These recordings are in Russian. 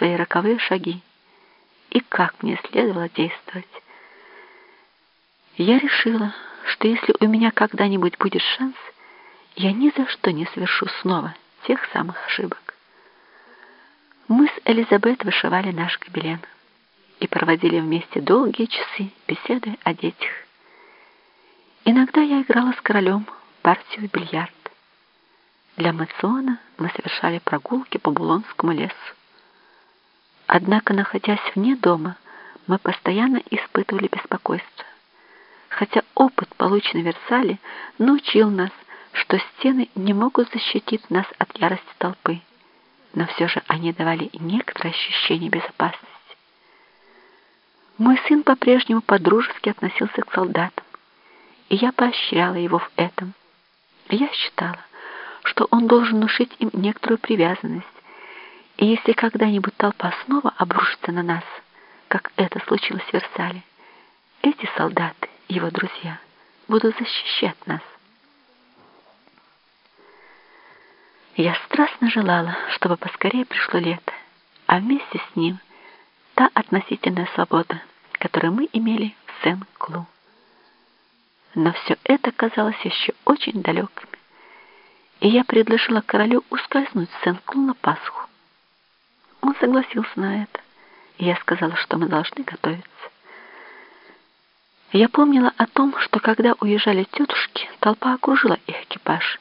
свои роковые шаги. И как мне следовало действовать? Я решила, что если у меня когда-нибудь будет шанс, я ни за что не совершу снова тех самых ошибок. Мы с Элизабет вышивали наш гобелен и проводили вместе долгие часы, беседуя о детях. Иногда я играла с королем партию бильярд. Для Мациона мы совершали прогулки по Булонскому лесу. Однако, находясь вне дома, мы постоянно испытывали беспокойство. Хотя опыт, полученный в Версале, научил нас, что стены не могут защитить нас от ярости толпы, но все же они давали некоторое ощущение безопасности. Мой сын по-прежнему подружески относился к солдатам, и я поощряла его в этом. Я считала, что он должен внушить им некоторую привязанность, и если когда-нибудь толпа снова обрушится на нас, как это случилось в Версале, эти солдаты, его друзья, будут защищать нас. Я страстно желала, чтобы поскорее пришло лето, а вместе с ним та относительная свобода, которую мы имели в Сен-Клу. Но все это казалось еще очень далеким, и я предложила королю ускользнуть в Сен-Клу на Пасху. Он согласился на это, я сказала, что мы должны готовиться. Я помнила о том, что когда уезжали тетушки, толпа окружила их экипаж,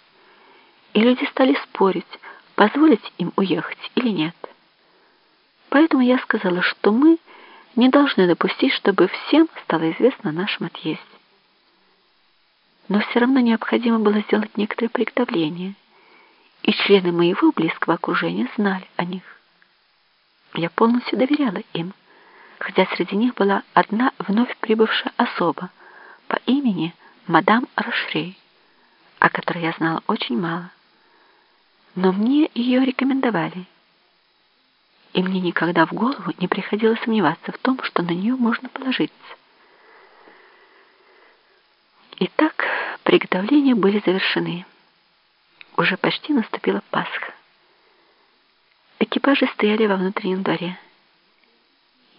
и люди стали спорить, позволить им уехать или нет. Поэтому я сказала, что мы не должны допустить, чтобы всем стало известно о нашем отъезде но все равно необходимо было сделать некоторое приготовление, и члены моего близкого окружения знали о них. Я полностью доверяла им, хотя среди них была одна вновь прибывшая особа по имени мадам Рошрей, о которой я знала очень мало. Но мне ее рекомендовали, и мне никогда в голову не приходило сомневаться в том, что на нее можно положиться. Итак, Приготовления были завершены. Уже почти наступила Пасха. Экипажи стояли во внутреннем дворе,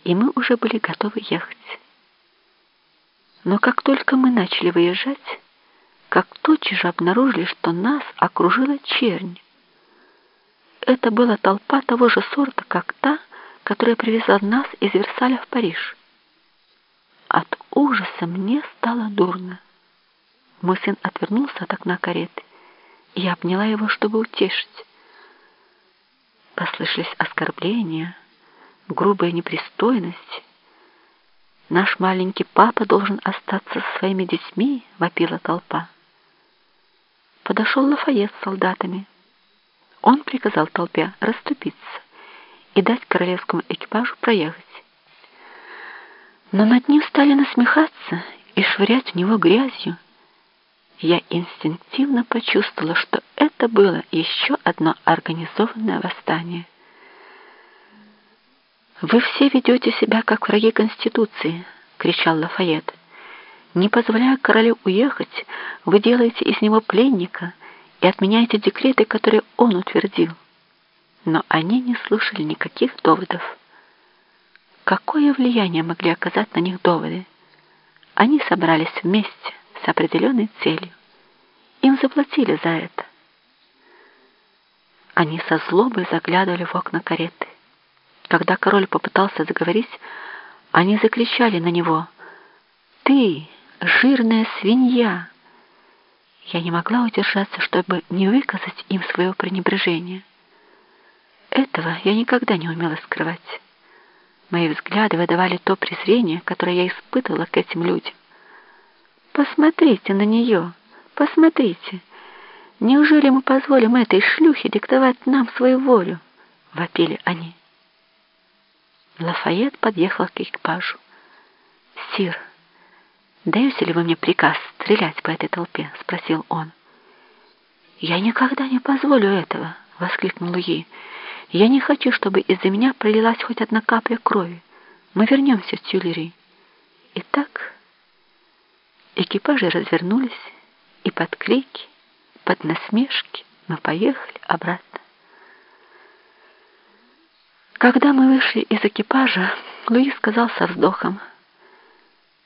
и мы уже были готовы ехать. Но как только мы начали выезжать, как тотчас же обнаружили, что нас окружила чернь. Это была толпа того же сорта, как та, которая привезла нас из Версаля в Париж. От ужаса мне стало дурно. Мой сын отвернулся от окна кареты, и я обняла его, чтобы утешить. Послышались оскорбления, грубая непристойность. «Наш маленький папа должен остаться со своими детьми», — вопила толпа. Подошел Лафайет с солдатами. Он приказал толпе расступиться и дать королевскому экипажу проехать. Но над ним стали насмехаться и швырять в него грязью я инстинктивно почувствовала, что это было еще одно организованное восстание. «Вы все ведете себя как враги Конституции», — кричал Лафайет. «Не позволяя королю уехать, вы делаете из него пленника и отменяете декреты, которые он утвердил». Но они не слушали никаких доводов. Какое влияние могли оказать на них доводы? Они собрались вместе с определенной целью. Им заплатили за это. Они со злобой заглядывали в окна кареты. Когда король попытался заговорить, они закричали на него «Ты, жирная свинья!» Я не могла удержаться, чтобы не выказать им свое пренебрежение. Этого я никогда не умела скрывать. Мои взгляды выдавали то презрение, которое я испытывала к этим людям. Посмотрите на нее. Посмотрите. Неужели мы позволим этой шлюхе диктовать нам свою волю? Вопили они. Лафайет подъехал к экипажу. «Сир, даете ли вы мне приказ стрелять по этой толпе?» — спросил он. «Я никогда не позволю этого!» — воскликнул Луи. «Я не хочу, чтобы из-за меня пролилась хоть одна капля крови. Мы вернемся в Тюлери». Итак, Экипажи развернулись, и под крики, под насмешки мы поехали обратно. Когда мы вышли из экипажа, Луи сказал со вздохом,